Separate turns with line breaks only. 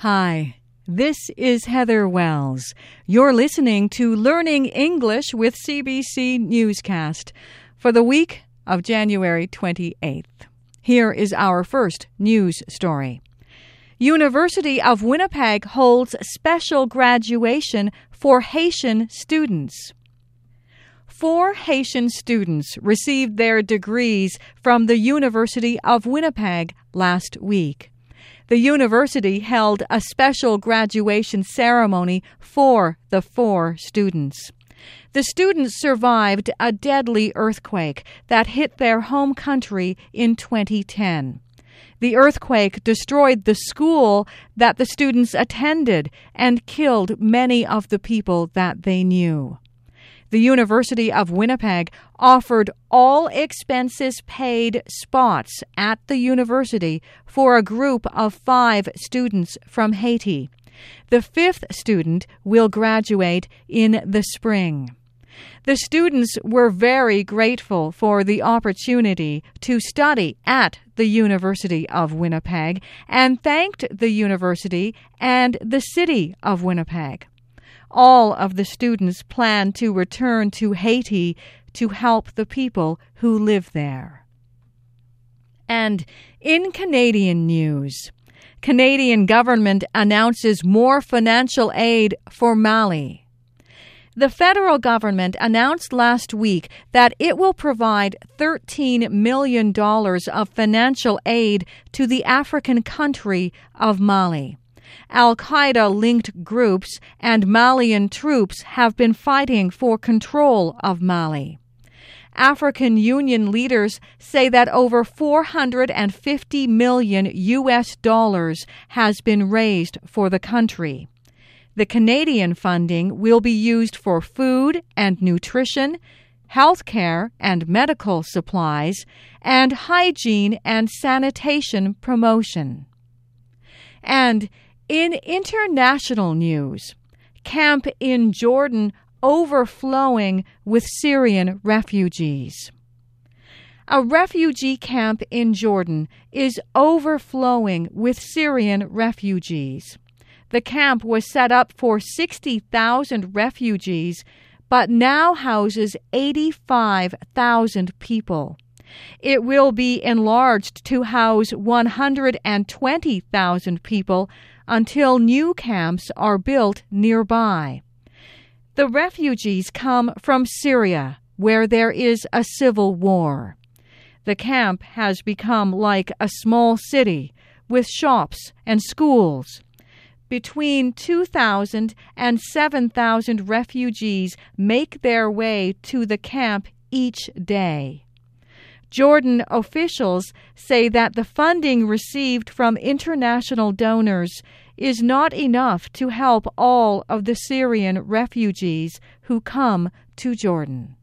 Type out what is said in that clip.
Hi, this is Heather Wells. You're listening to Learning English with CBC Newscast for the week of January 28th. Here is our first news story. University of Winnipeg holds special graduation for Haitian students. Four Haitian students received their degrees from the University of Winnipeg last week the university held a special graduation ceremony for the four students. The students survived a deadly earthquake that hit their home country in 2010. The earthquake destroyed the school that the students attended and killed many of the people that they knew the University of Winnipeg offered all expenses paid spots at the university for a group of five students from Haiti. The fifth student will graduate in the spring. The students were very grateful for the opportunity to study at the University of Winnipeg and thanked the university and the city of Winnipeg all of the students plan to return to Haiti to help the people who live there. And in Canadian news, Canadian government announces more financial aid for Mali. The federal government announced last week that it will provide $13 million of financial aid to the African country of Mali. Al Qaeda linked groups and Malian troops have been fighting for control of Mali. African Union leaders say that over 450 million US dollars has been raised for the country. The Canadian funding will be used for food and nutrition, health care and medical supplies, and hygiene and sanitation promotion. And in international news, camp in Jordan overflowing with Syrian refugees. A refugee camp in Jordan is overflowing with Syrian refugees. The camp was set up for 60,000 refugees, but now houses 85,000 people. It will be enlarged to house 120,000 people until new camps are built nearby. The refugees come from Syria, where there is a civil war. The camp has become like a small city with shops and schools. Between 2,000 and 7,000 refugees make their way to the camp each day. Jordan officials say that the funding received from international donors is not enough to help all of the Syrian refugees who come to Jordan.